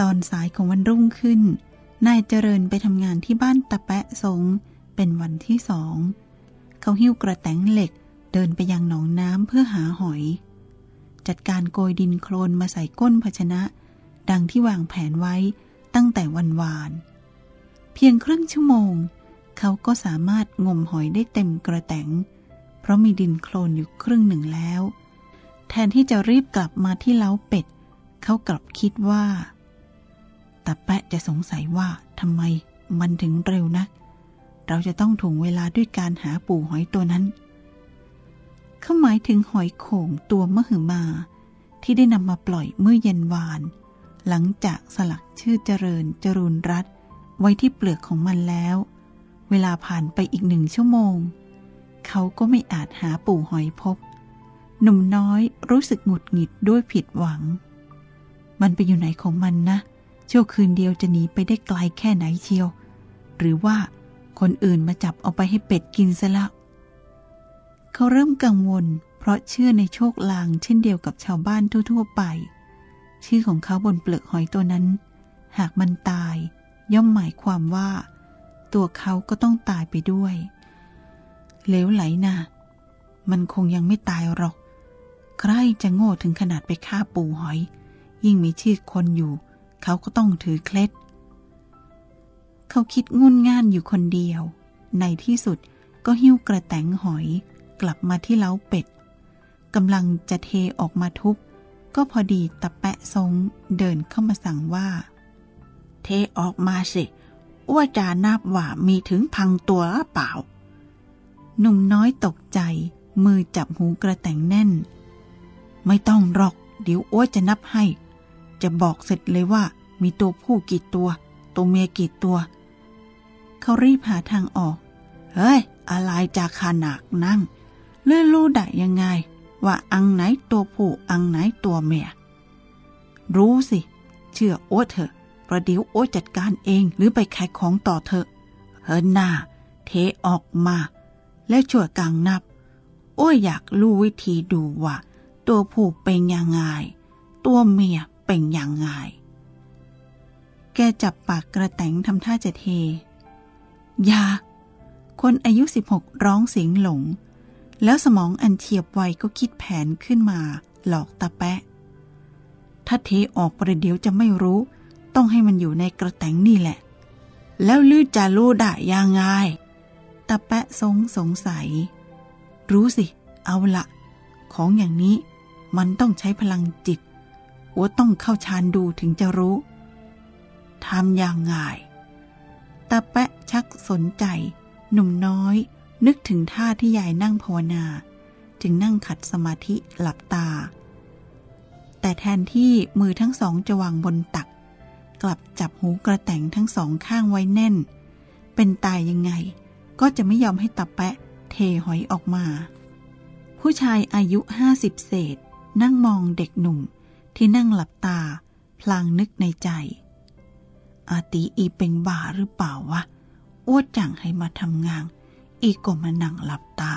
ตอนสายของวันรุ่งขึ้น นายเจริญไปทำงานที่บ้านตะแปะสง เป็นวันที่สอง เขาหิ้วกระแตงเหล็กเดินไปยังหนองน้ำเพื่อหาหอย จัดการโกยดินโคลนมาใส่ก้นภาชนะ ดังที่วางแผนไว้ตั้งแต่วันวาน เพียงครึ่งชั่วโมง เขาก็สามารถงมหอยได้เต็มกระแตงเพราะมีดินโคลนอยู่ครึ่งหนึ่งแล้ว แทนที่จะรีบกลับมาที่เล้าเป็ด เขากลับคิดว่า ตาแปะจะสงสัยว่าทำไมมันถึงเร็วนัก เราจะต้องถ่วงเวลาด้วยการหาปูหอยตัวนั้น เขาหมายถึงหอยโข่งตัวมหึมา ที่ได้นำมาปล่อยเมื่อเย็นวาน หลังจากสลักชื่อเจริญจรูนรัตไว้ที่เปลือกของมันแล้ว เวลาผ่านไปอีกหนึ่งชั่วโมง เขาก็ไม่อาจหาปูหอยพบ หนุ่มน้อยรู้สึกหงุดหงิดด้วยผิดหวัง มันไปอยู่ไหนของมันนะ ชั่วคืนเดียวจะหนีไปได้ไกลแค่ไหนเชียว หรือว่าคนอื่นมาจับเอาไปให้เป็ดกินซะล้วเขาเริ่มกังวล เพราะเชื่อในโชคลางเช่นเดียวกับชาวบ้านทั่ว ๆ ไป ชื่อของเขาบนเปลือกหอยตัวนั้น หากมันตาย ย่อมหมายความว่า ตัวเขาก็ต้องตายไปด้วยเลวไหลนะมันคงยังไม่ตายหรอก ใครจะโง่ถึงขนาดไปฆ่าปูหอย ยิ่งมีชื่อคนอยู่ เขาก็ต้องถือเคล็ด เขาคิดงุนง่านอยู่คนเดียว ในที่สุดก็หิ้วกระแตงหอยกลับมาที่เล้าเป็ดกำลังจะเทออกมาทุบก็พอดีตะแปะทรงเดินเข้ามาสั่งว่า เทออกมาสิอ้วจานับว่ามีถึงพังตัวเปล่า หนุ่มน้อยตกใจ มือจับหูกระแตงแน่น ไม่ต้องหรอก เดี๋ยวอ้วจะนับให้ จะบอกเสร็จเลยว่า มีตัวผู้กี่ตัว ตัวเมียกี่ตัว เขารีบหาทางออก เฮ้ย อะไรจากขนาดนั่ง เลื่อรู้ได้ยังไง ว่าอังไหนตัวผู้อังไหนตัวเมีย รู้สิ เชื่อโอ้เถอะ ประเดี๋ยวโอ้จัดการเองหรือไปขายของต่อเถอะ เฮินหน้า เทออกมา แล้วช่วยกังนับ โอ้อยากรู้วิธีดูว่า ตัวผู้เป็นยังไงตัวเมีย เป็นอย่างไง แกจับปากกระแตงทำท่าจะเท ยา คนอายุสิบหกร้องเสียงหลง แล้วสมองอันเฉียบไวก็คิดแผนขึ้นมาหลอกตาแปะ ถ้าเทออกประเดี๋ยวจะไม่รู้ ต้องให้มันอยู่ในกระแตงนี่แหละ แล้วลือจะรู้ได้ยังไงตาแปะสงสงสัย รู้สิ เอาละ ของอย่างนี้มันต้องใช้พลังจิต อัวต้องเข้าฌานดูถึงจะรู้ทำอย่างไงตาแปะชักสนใจ หนุ่มน้อย นึกถึงท่าที่ยายนั่งภาวนา จึงนั่งขัดสมาธิหลับตา แต่แทนที่มือทั้งสองจะวางบนตัก กลับจับหูกระแตงทั้งสองข้างไว้แน่น เป็นตายยังไง ก็จะไม่ยอมให้ตาแปะเทหอยออกมา ผู้ชายอายุห้าสิบเศษ นั่งมองเด็กหนุ่ม ที่นั่งหลับตา พลางนึกในใจ อาตีอีเป็นบ้าหรือเปล่าวะอ้วดจังให้มาทำงาน อีก็มานั่งหลับตา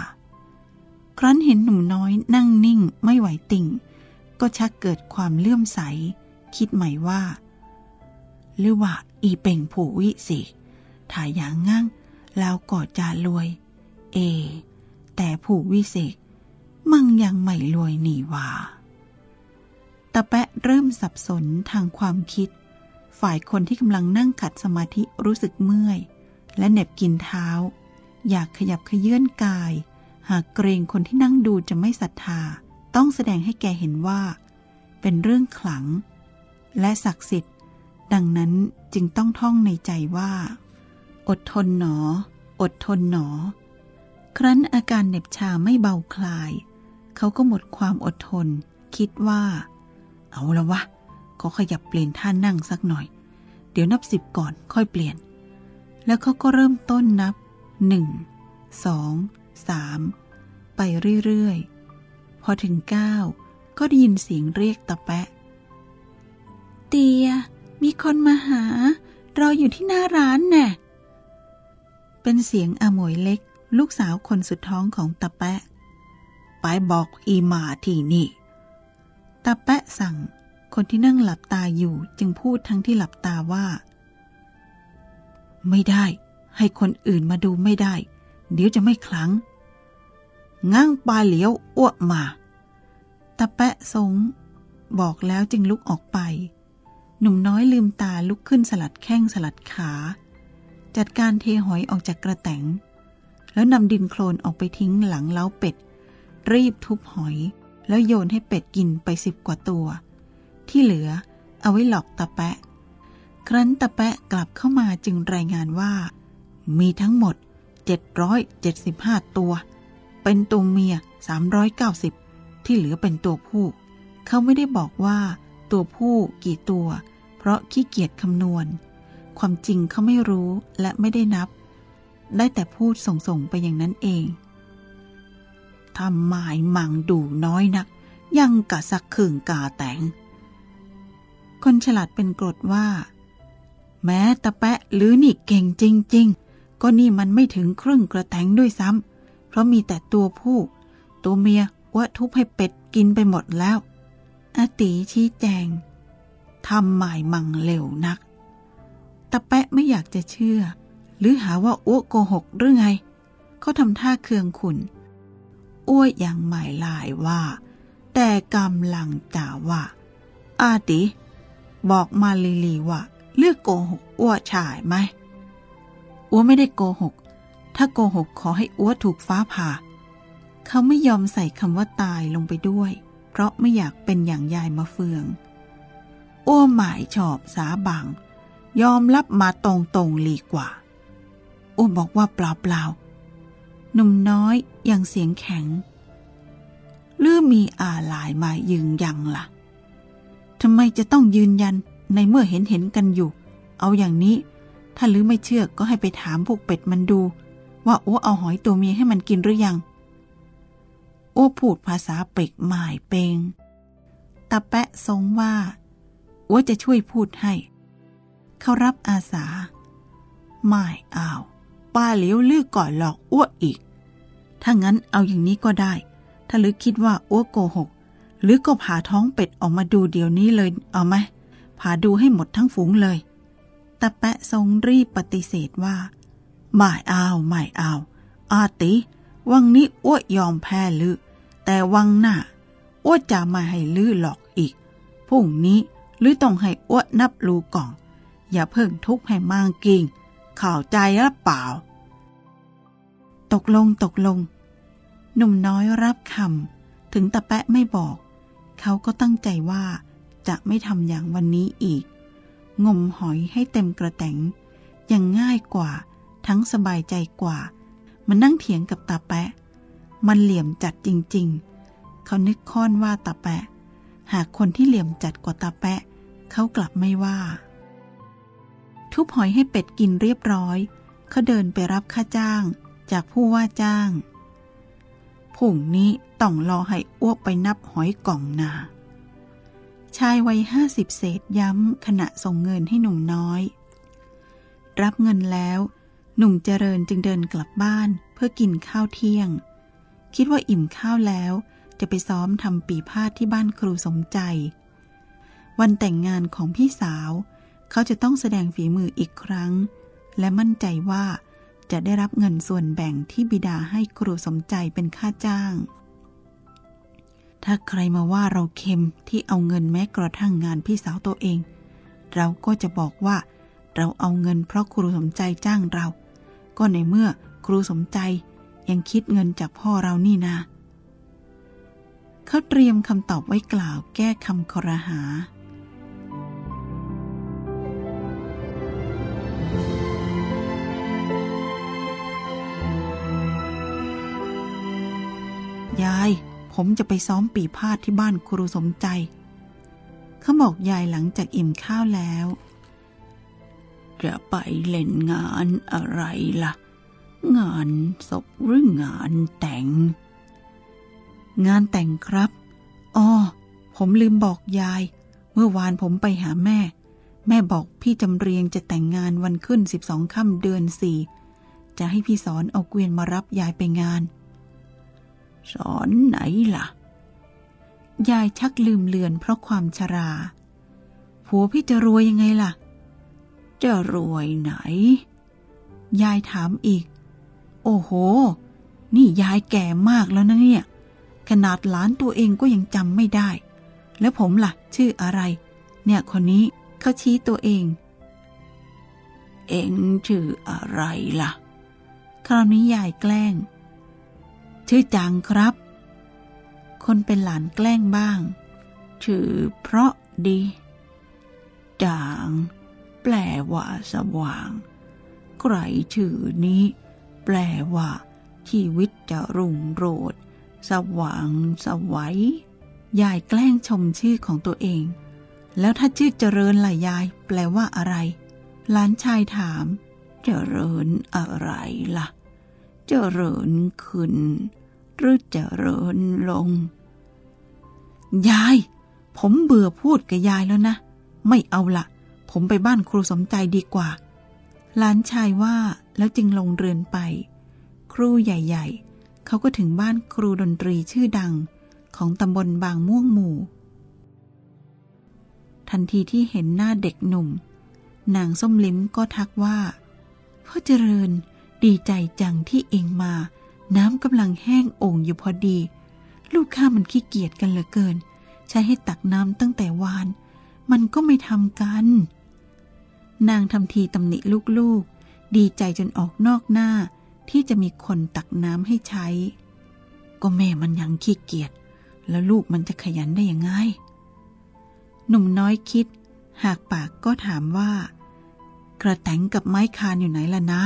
ครั้นเห็นหนุ่มน้อยนั่งนิ่งไม่ไหวติ่ง ก็ชักเกิดความเลื่อมใส คิดใหม่ว่า หรือว่าอีเป่งผู้วิสิถ้าอย่างงั้งแล้วก็จะรวย เอ แต่ผู้วิเศษมึงยังไม่รวยนี่ว่า ตาแปะเริ่มสับสนทางความคิด ฝ่ายคนที่กำลังนั่งขัดสมาธิรู้สึกเมื่อย และเหน็บกินเท้า อยากขยับขยื่นกาย หากเกรงคนที่นั่งดูจะไม่ศรัทธา ต้องแสดงให้แกเห็นว่า เป็นเรื่องขลัง และศักดิ์สิทธิ์ ดังนั้นจึงต้องท่องในใจว่า อดทนหนอ อดทนหนอ ครั้นอาการเหน็บชาไม่เบาคลาย เขาก็หมดความอดทน คิดว่า เอาละวะเขาขยับเปลี่ยนท่านั่งสักหน่อย เดี๋ยวนับสิบก่อนค่อยเปลี่ยน แล้วเขาก็เริ่มต้นนับหนึ่งสองสามไปเรื่อยๆ พอถึงเก้าก็ได้ยินเสียงเรียกตะแปะ เตีย มีคนมาหาราอยู่ที่หน้าร้านแน่เป็นเสียงอมวยเล็ก ลูกสาวคนสุดท้องของตะแปะ ไปบอกอีมาที่นี่ ตาแปะสั่ง คนที่นั่งหลับตาอยู่จึงพูดทั้งที่หลับตาว่า ไม่ได้ ให้คนอื่นมาดูไม่ได้ เดี๋ยวจะไม่คลังง้างปลาเหลียวอ้วกมาตะแปะสง บอกแล้วจึงลุกออกไป หนุ่มน้อยลืมตาลุกขึ้นสลัดแข้งสลัดขา จัดการเทหอยออกจากกระแตงแล้วนำดินโคลนออกไปทิ้งหลังเล้าเป็ด รีบทุบหอย แล้วโยนให้เป็ดกินไปสิบกว่าตัว ที่เหลือเอาไว้หลอกตะแปะ ครั้นตะแปะกลับเข้ามาจึงรายงานว่า มีทั้งหมด 775 ตัว เป็นตัวเมีย 390 ที่เหลือเป็นตัวผู้ เขาไม่ได้บอกว่าตัวผู้กี่ตัว เพราะขี้เกียจคำนวณ ความจริงเขาไม่รู้และไม่ได้นับ ได้แต่พูดส่งๆไปอย่างนั้นเอง ทำหมายมังดูน้อยนัก ยังกะสักขึงกาแตง คนฉลาดเป็นกรดว่า แม้ตะแปะหรือนี่เก่งจริง ๆ ก็นี่มันไม่ถึงครึ่งกระแตงด้วยซ้ำเพราะมีแต่ตัวผู้ ตัวเมียว่าทุบให้เป็ดกินไปหมดแล้ว อตีชี้แจงทำหมายมังเร็วนัก ตะแปะไม่อยากจะเชื่อ หรือหาว่าอ้วโกหกหรือไง เขาทำท่าเคืองขุน อ้วยอย่างหมายลายว่า แต่กำลังจ่าว่า อาติ บอกมาลีลีว่า เลือกโกหกอ้วชายไหมอ้วไม่ได้โกหก ถ้าโกหกขอให้อ้วถูกฟ้าผ่า เขาไม่ยอมใส่คำว่าตายลงไปด้วย เพราะไม่อยากเป็นอย่างยายมาเฟืองอ้วหมายชอบสาบัง ยอมรับมาตรงตรงลีกว่าอ้วบอกว่าเปล่าเปล่า หนุ่มน้อยอย่างเสียงแข็งลือมีอาลายมายืนยันละ่ะทำไมจะต้องยืนยันในเมื่อเห็นเห็นกันอยู่ เอาอย่างนี้ ถ้าลือไม่เชื่อก็ให้ไปถามพวกเป็ดมันดู ว่าโอ้เอาหอยตัวเมียให้มันกินหรือยัง โอ้พูดภาษาเป็กหมายเปงตาแปะทรงว่าโอ้จะช่วยพูดให้ เขารับอาสาไม่อ้าว ป้าเลี้ยวลือก่อนหลอกอ้วอีก ถ้างั้นเอาอย่างนี้ก็ได้ ถ้าลือคิดว่าอ้วโกหก หรือก็ผ่าท้องเป็ดออกมาดูเดี๋ยวนี้เลยเอาไหมผ่าดูให้หมดทั้งฝูงเลยตะแปะทรงรีบปฏิเสธว่า ไม่เอาไม่เอา อาติ วังนี้อ้วยอมแพ้ลือ แต่วังหน้าอ้วจะมาให้ลือหลอกอีกพรุ่งนี้ลือต้องให้อ้วนับรูกล่อง อย่าเพิ่งทุกข์ให้มางกิง ข่าวใจหรือเปล่า ตกลงตกลง หนุ่มน้อยรับคำถึงตะแปะไม่บอก เขาก็ตั้งใจว่าจะไม่ทำอย่างวันนี้อีก งมหอยให้เต็มกระแตงยังง่ายกว่า ทั้งสบายใจกว่า มันนั่งเถียงกับตาแปะ มันเหลี่ยมจัดจริง ๆ เขานึกค้อนว่าตาแปะ หากคนที่เหลี่ยมจัดกว่าตาแปะ เขากลับไม่ว่า ทุบหอยให้เป็ดกินเรียบร้อย เขาเดินไปรับค่าจ้าง จากผู้ว่าจ้างผุ่งนี้ต้องรอให้อ้วกไปนับหอยกล่องนา ชายวัยห้าสิบเศษย้ำขณะส่งเงินให้หนุ่มน้อย รับเงินแล้ว หนุ่มเจริญจึงเดินกลับบ้านเพื่อกินข้าวเที่ยง คิดว่าอิ่มข้าวแล้วจะไปซ้อมทำปีพาดที่บ้านครูสมใจ วันแต่งงานของพี่สาว เขาจะต้องแสดงฝีมืออีกครั้ง และมั่นใจว่าจะได้รับเงินส่วนแบ่งที่บิดาให้ครูสมใจเป็นค่าจ้าง ถ้าใครมาว่าเราเค็มที่เอาเงินแม้กระทั่งงานพี่สาวตัวเอง เราก็จะบอกว่า เราเอาเงินเพราะครูสมใจจ้างเรา ก็ในเมื่อครูสมใจยังคิดเงินจากพ่อเรานี่นาเขาเตรียมคำตอบไว้กล่าวแก้คำครหา ยาย ผมจะไปซ้อมปีพาดที่บ้านครูสมใจ เขาบอกยายหลังจากอิ่มข้าวแล้ว จะไปเล่นงานอะไรล่ะ งานศพหรืองานแต่ง งานแต่งครับอ๋อผมลืมบอกยาย เมื่อวานผมไปหาแม่ แม่บอกพี่จำเรียงจะแต่งงานวันขึ้นสิบสองค่ำเดือนสี่จะให้พี่สอนเอาเกวียนมารับยายไปงาน สอนไหนล่ะ ยายชักลืมเลือนเพราะความชรา ผัวพี่จะรวยยังไงล่ะ จะรวยไหน ยายถามอีก โอ้โห นี่ยายแก่มากแล้วนะเนี่ย ขนาดหลานตัวเองก็ยังจำไม่ได้ แล้วผมล่ะ ชื่ออะไร เนี่ยคนนี้เขาชี้ตัวเอง เองชื่ออะไรล่ะ คราวนี้ยายแกล้ง ชื่อจังครับ คนเป็นหลานแกล้งบ้าง ชื่อเพราะดี จาง แปลว่าสว่าง ใครชื่อนี้ แปลว่า ชีวิตจะรุ่งโรจน์สว่างสวัยยายแกล้งชมชื่อของตัวเอง แล้วถ้าชื่อเจริญล่ะยาย แปลว่าอะไร หลานชายถาม เจริญอะไรล่ะ เจริญขึ้น หรือเจริญลง ยาย ผมเบื่อพูดกับยายแล้วนะ ไม่เอาละผมไปบ้านครูสมใจดีกว่า หลานชายว่าแล้วจึงลงเรือนไป ครูใหญ่ ๆ เขาก็ถึงบ้านครูดนตรีชื่อดังของตำบลบางม่วงหมู่ ทันทีที่เห็นหน้าเด็กหนุ่ม นางส้มลิ้มก็ทักว่า พ่อเจริญ ดีใจจังที่เองมา น้ำกำลังแห้งโอ่งอยู่พอดี ลูกข้ามันขี้เกียจกันเหลือเกิน ใช้ให้ตักน้ำตั้งแต่วาน มันก็ไม่ทำกัน นางทำทีตำหนิลูกๆ ดีใจจนออกนอกหน้าที่จะมีคนตักน้ำให้ใช้ ก็แม่มันยังขี้เกียจแล้วลูกมันจะขยันได้ยังไง หนุ่มน้อยคิด หากปากก็ถามว่า กระแตงกับไม้คานอยู่ไหนล่ะนะ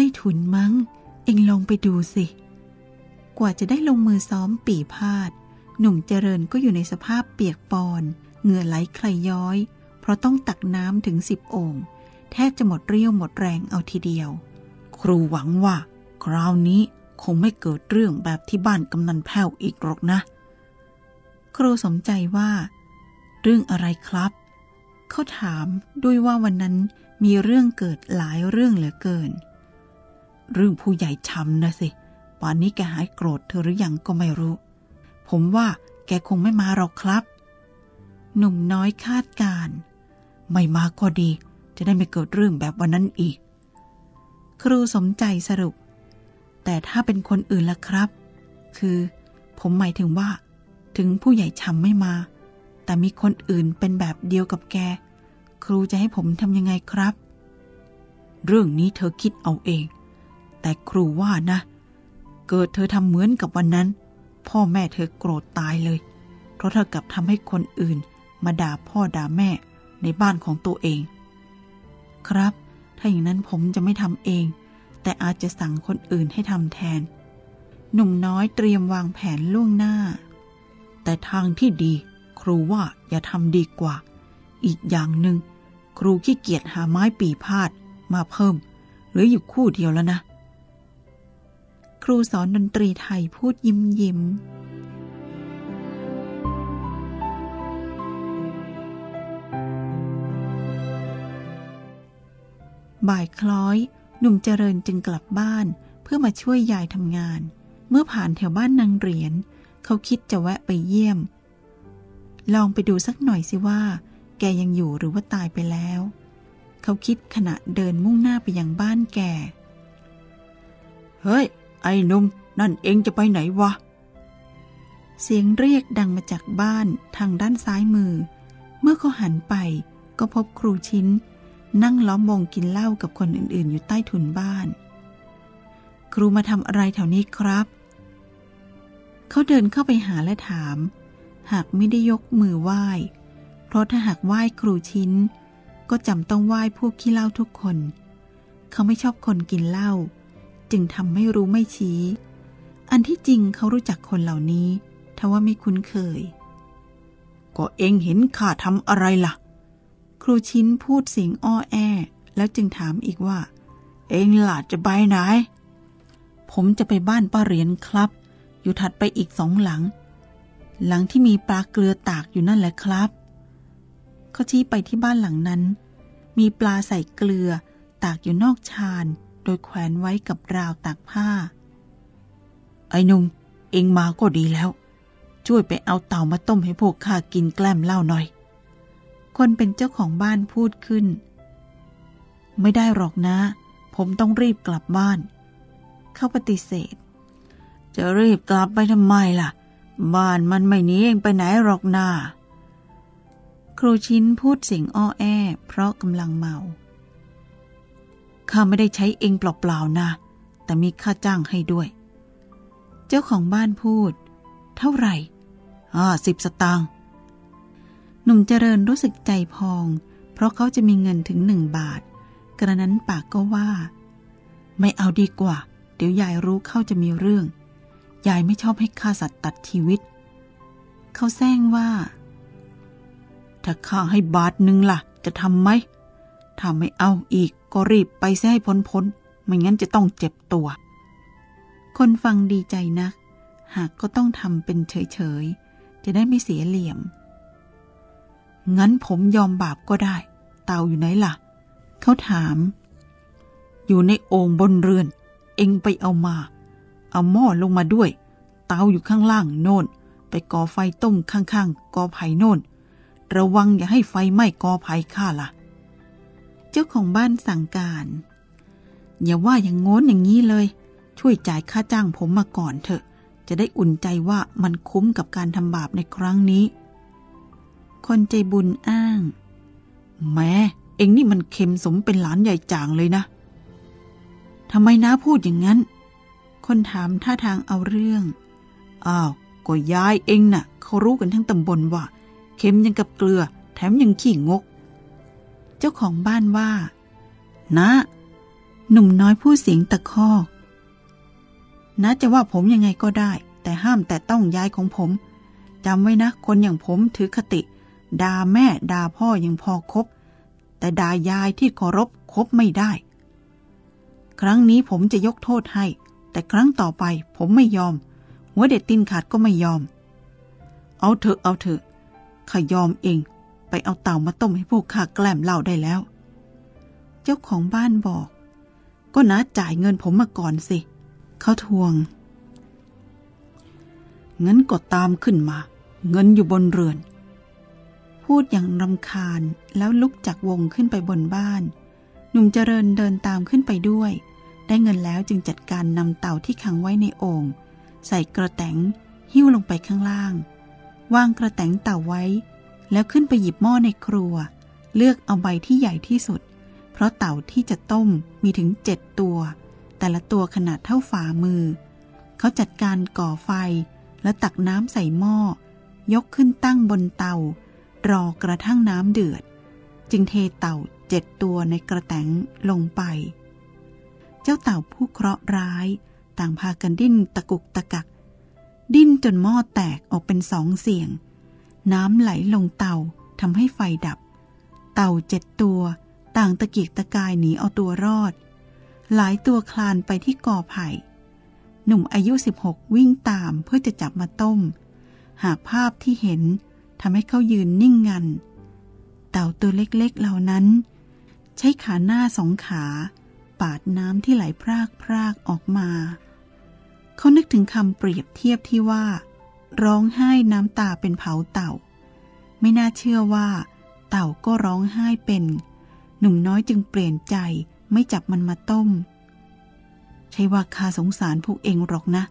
ได้ถุนมั้ง เองลองไปดูสิ กว่าจะได้ลงมือซ้อมปีพาด หนุ่มเจริญก็อยู่ในสภาพเปียกปอน เหงื่อไหลใครย้อย เพราะต้องตักน้ำถึงสิบโอ่งแทบจะหมดเรี่ยวหมดแรงเอาทีเดียว ครูหวังว่า คราวนี้คงไม่เกิดเรื่องแบบที่บ้านกำนันแพ้วอีกหรอกนะ ครูสมใจว่า เรื่องอะไรครับ เขาถามด้วยว่าวันนั้นมีเรื่องเกิดหลายเรื่องเหลือเกิน เรื่องผู้ใหญ่ชำนะสิ ป่านนี้แกหายโกรธเธอหรือยังก็ไม่รู้ ผมว่าแกคงไม่มาหรอกครับ หนุ่มน้อยคาดการ ไม่มาก็ดี จะได้ไม่เกิดเรื่องแบบวันนั้นอีก ครูสมใจสรุป แต่ถ้าเป็นคนอื่นล่ะครับ คือ ผมหมายถึงว่า ถึงผู้ใหญ่ชำไม่มา แต่มีคนอื่นเป็นแบบเดียวกับแก ครูจะให้ผมทำยังไงครับ เรื่องนี้เธอคิดเอาเอง แต่ครูว่านะ เกิดเธอทำเหมือนกับวันนั้น พ่อแม่เธอโกรธตายเลย เพราะเธอกลับทำให้คนอื่น มาด่าพ่อด่าแม่ในบ้านของตัวเอง ครับ ถ้าอย่างนั้นผมจะไม่ทำเอง แต่อาจจะสั่งคนอื่นให้ทำแทน หนุ่มน้อยเตรียมวางแผนล่วงหน้า แต่ทางที่ดี ครูว่าอย่าทำดีกว่า อีกอย่างหนึ่งครูขี้เกียจหาไม้ปีพาดมาเพิ่ม หรืออยู่คู่เดียวแล้วนะ รูสอนดนตรีไทยพูดยิ้มยิ้มบ่ายคล้อย หนุ่มเจริญจึงกลับบ้านเพื่อมาช่วยยายทำงาน เมื่อผ่านแถวบ้านนางเหรียญเขาคิดจะแวะไปเยี่ยม ลองไปดูสักหน่อยสิว่า แกยังอยู่หรือว่าตายไปแล้ว เขาคิดขณะเดินมุ่งหน้าไปยังบ้านแก เฮ้ย ไอ้นุ่มนั่นเองจะไปไหนวะ เสียงเรียกดังมาจากบ้านทางด้านซ้ายมือ เมื่อเขาหันไปก็พบครูชิ้น นั่งล้อมวงกินเหล้ากับคนอื่นๆ อยู่ใต้ถุนบ้าน ครูมาทำอะไรแถวนี้ครับ เขาเดินเข้าไปหาและถาม หากไม่ได้ยกมือไหว้ เพราะถ้าหากไหว้ครูชิ้น ก็จำต้องไหว้พวกขี้เหล้าทุกคน เขาไม่ชอบคนกินเหล้า จึงทำไม่รู้ไม่ชี้ อันที่จริงเขารู้จักคนเหล่านี้ทว่าไม่คุ้นเคย ก็เองเห็นข้าทำอะไรล่ะ ครูชิ้นพูดเสียงอ้อแอ แล้วจึงถามอีกว่า เองหล่ะจะไปไหน ผมจะไปบ้านป้าเหรียญครับ อยู่ถัดไปอีกสองหลัง หลังที่มีปลาเกลือตากอยู่นั่นแหละครับเขาชี้ไปที่บ้านหลังนั้น มีปลาใส่เกลือตากอยู่นอกชาน ดยแขวนไว้กับราวตากผ้า ไอ้นุ่มเองมาก็ดีแล้ว ช่วยไปเอาเต่ามาต้มให้พวกข้ากินแกล้มเหล้าหน่อย คนเป็นเจ้าของบ้านพูดขึ้น ไม่ได้หรอกนะ ผมต้องรีบกลับบ้าน เขาปฏิเสธ จะรีบกลับไปทำไมล่ะ บ้านมันไม่หนีเองไปไหนหรอกนาครูชิ้นพูดเสียงอ้อแอ เพราะกำลังเมา ข้าไม่ได้ใช้เองเปล่าๆนะ แต่มีค่าจ้างให้ด้วย เจ้าของบ้านพูด เท่าไหร่อ่าสิบสตางค์หนุ่มเจริญรู้สึกใจพอง เพราะเขาจะมีเงินถึงหนึ่งบาท กระนั้นปากก็ว่า ไม่เอาดีกว่า เดี๋ยวยายรู้เข้าจะมีเรื่อง ยายไม่ชอบให้ฆ่าสัตว์ตัดชีวิต เขาแซงว่า ถ้าข้าให้บาทหนึ่งล่ะ จะทำไหม ถ้าไม่เอาอีกก็รีบไปซะให้พ้นพ้นไม่งั้นจะต้องเจ็บตัว คนฟังดีใจนัก หากก็ต้องทำเป็นเฉยๆ จะได้ไม่เสียเหลี่ยม งั้นผมยอมบาปก็ได้ เตาอยู่ไหนล่ะ เขาถาม อยู่ในโอ่งบนเรือน เองไปเอามา เอาหม้อลงมาด้วย เตาอยู่ข้างล่างโน่น ไปก่อไฟต้มข้างๆกอไผ่โน่น ระวังอย่าให้ไฟไหม้กอภัยข้าละ่ะ เจ้าของบ้านสั่งการ อย่าว่าอย่างงน้นอย่างนี้เลย ช่วยจ่ายค่าจ้างผมมาก่อนเถอะ จะได้อุ่นใจว่ามันคุ้มกับการทำบาปในครั้งนี้ คนใจบุญอ้าง แม้เองนี่มันเค็มสมเป็นหลานใหญ่จางเลยนะทำไมน้าพูดอย่างนั้น คนถามท่าทางเอาเรื่อง อ้าว ก็ยายเองนะ่ะ เขารู้กันทั้งตำบลว่า เค็มยังกับเกลือ แถมยังขี้งก เจ้าของบ้านว่า นะ หนุ่มน้อยพูดเสียงตะคอกนะจะว่าผมยังไงก็ได้ แต่ห้ามแต่ต้องย้ายของผมจำไว้นะ คนอย่างผมถือคติด่าแม่ด่าพ่อยังพอคบ แต่ด่ายายที่เคารพคบไม่ได้ ครั้งนี้ผมจะยกโทษให้ แต่ครั้งต่อไปผมไม่ยอม หัวเด็ดตินขาดก็ไม่ยอม เอาเถอะเอาเถอะข้ายอมเอง ไปเอาเต่ามาต้มให้พวกข้าแกล้มเหล้าได้แล้ว เจ้าของบ้านบอก ก็นะจ่ายเงินผมมาก่อนสิ เขาทวง งั้นก็ตามขึ้นมา เงินอยู่บนเรือน พูดอย่างรำคาญแล้วลุกจากวงขึ้นไปบนบ้าน หนุ่มเจริญเดินตามขึ้นไปด้วย ได้เงินแล้วจึงจัดการนำเต่าที่ขังไว้ในโอ่งใส่กระแตงหิ้วลงไปข้างล่าง วางกระแตงเต่าไว้ แล้วขึ้นไปหยิบหม้อในครัว เลือกเอาใบที่ใหญ่ที่สุด เพราะเต่าที่จะต้มมีถึงเจ็ดตัว แต่ละตัวขนาดเท่าฝ่ามือ เขาจัดการก่อไฟ แล้วตักน้ำใส่หม้อ ยกขึ้นตั้งบนเตา รอกระทั่งน้ำเดือด จึงเทเต่าเจ็ดตัวในกระแตงลงไป เจ้าเต่าผู้เคราะห์ร้าย ต่างพากันดิ้นตะกุกตะกัก ดิ้นจนหม้อแตกออกเป็นสองเสียง น้ำไหลลงเตาทำให้ไฟดับ เต่าเจ็ดตัว ต่างตะกีกตะกายหนีเอาตัวรอด หลายตัวคลานไปที่กอไผ่ หนุ่มอายุ 16 วิ่งตามเพื่อจะจับมาต้ม หากภาพที่เห็นทำให้เขายืนนิ่งงัน เต่าตัวเล็กๆเหล่านั้น ใช้ขาหน้าสองขา ปาดน้ำที่ไหลพรากพรากออกมา เขานึกถึงคำเปรียบเทียบที่ว่า ร้องไห้น้ำตาเป็นเผาเต่า ไม่น่าเชื่อว่า เต่าก็ร้องไห้เป็น หนุ่มน้อยจึงเปลี่ยนใจไม่จับมันมาต้ม ใช่ว่าข้าสงสารพวกเองหรอกนะ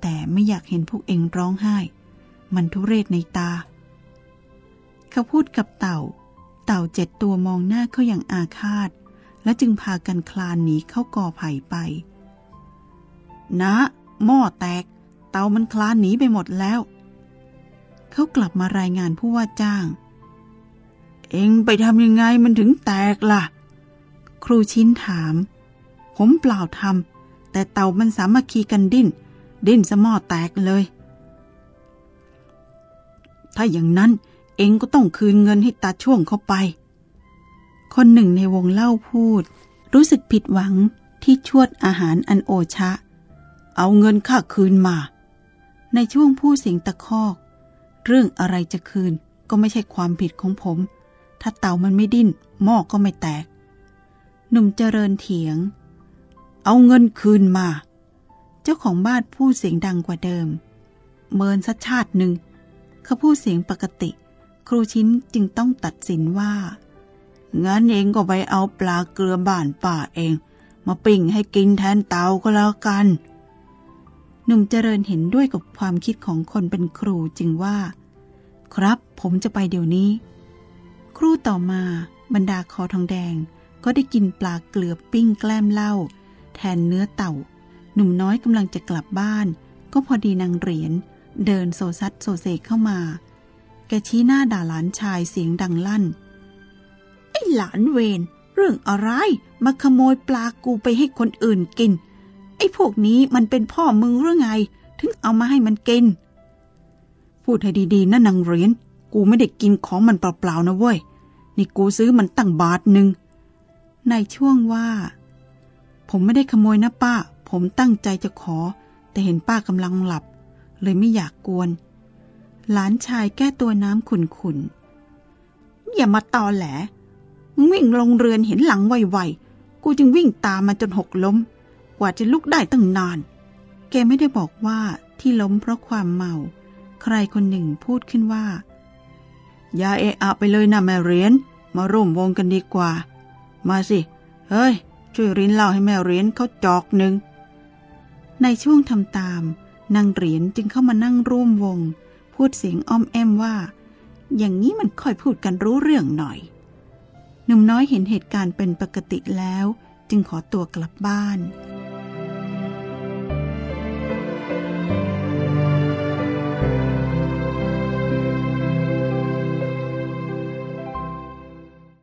แต่ไม่อยากเห็นพวกเองร้องไห้ มันทุเรศในตา เขาพูดกับเต่า เต่าเจ็ดตัวมองหน้าเขาอย่างอาฆาต และจึงพากันคลานหนีเข้ากอไผ่ไป นะ หม้อแตก เตามันคลานหนีไปหมดแล้ว เขากลับมารายงานผู้ว่าจ้าง เอ็งไปทำยังไงมันถึงแตกล่ะ ครูชิ้นถาม ผมเปล่าทำแต่เตามันสามัคคีกันดิ้น ดิ้นสมอแตกเลย ถ้าอย่างนั้นเอ็งก็ต้องคืนเงินให้ตาช่วงเข้าไป คนหนึ่งในวงเล่าพูด รู้สึกผิดหวังที่ชวดอาหารอันโอชะ เอาเงินค่าคืนมา ในช่วงผู้สียงตะคอก เรื่องอะไรจะคืนก็ไม่ใช่ความผิดของผม ถ้าเต่ามันไม่ดิ้น หม้อก็ไม่แตก หนุ่มเจริญเถียง เอาเงินคืนมา เจ้าของบ้านพูดเสียงดังกว่าเดิม เมินสัชาติหนึ่งเขาพูดเสียงปกติ ครูชิ้นจึงต้องตัดสินว่า งั้นเองก็ไปเอาปลาเกลือบ้านป่าเอง มาปิ้งให้กินแทนเตาก็แล้วกัน หนุ่มเจริญเห็นด้วยกับความคิดของคนเป็นครูจึงว่า ครับผมจะไปเดี๋ยวนี้ ครูต่อมาบรรดาคอทองแดงก็ได้กินปลาเกลือปิ้งแกล้มเหล้าแทนเนื้อเต่า หนุ่มน้อยกำลังจะกลับบ้าน ก็พอดีนางเหรียญเดินโซซัดโซเซเข้ามา แกชี้หน้าด่าหลานชายเสียงดังลั่น ไอ้หลานเวรเรื่องอะไรมาขโมยปลากูไปให้คนอื่นกิน พวกนี้มันเป็นพ่อมึงหรือไง ถึงเอามาให้มันกิน พูดให้ดีๆนะนางเหรียญกูไม่ได้กินของมันเปล่าๆนะเว้ย นี่กูซื้อมันตั้งบาทหนึ่ง ในช่วงว่า ผมไม่ได้ขโมยนะป้า ผมตั้งใจจะขอ แต่เห็นป้ากำลังหลับ เลยไม่อยากกวน หลานชายแก้ตัวน้ำขุนๆ อย่ามาตอแหล วิ่งลงเรือนเห็นหลังไวๆ กูจึงวิ่งตามมาจนหกล้ม ว่าจะลุกได้ตั้งนาน แกไม่ได้บอกว่าที่ล้มเพราะความเมา ใครคนหนึ่งพูดขึ้นว่า อย่าเอะอะไปเลยนะแม่เรียน มาร่วมวงกันดีกว่า มาสิ เฮ้ย ช่วยรินเล่าให้แม่เรียนเขาจอกหนึ่ง ในช่วงทำตาม นางเหรียญจึงเข้ามานั่งร่วมวง พูดเสียงอ้อมแอมว่า อย่างนี้มันค่อยพูดกันรู้เรื่องหน่อยหนุ่มน้อยเห็นเหตุการณ์เป็นปกติแล้ว จึงขอตัวกลับบ้าน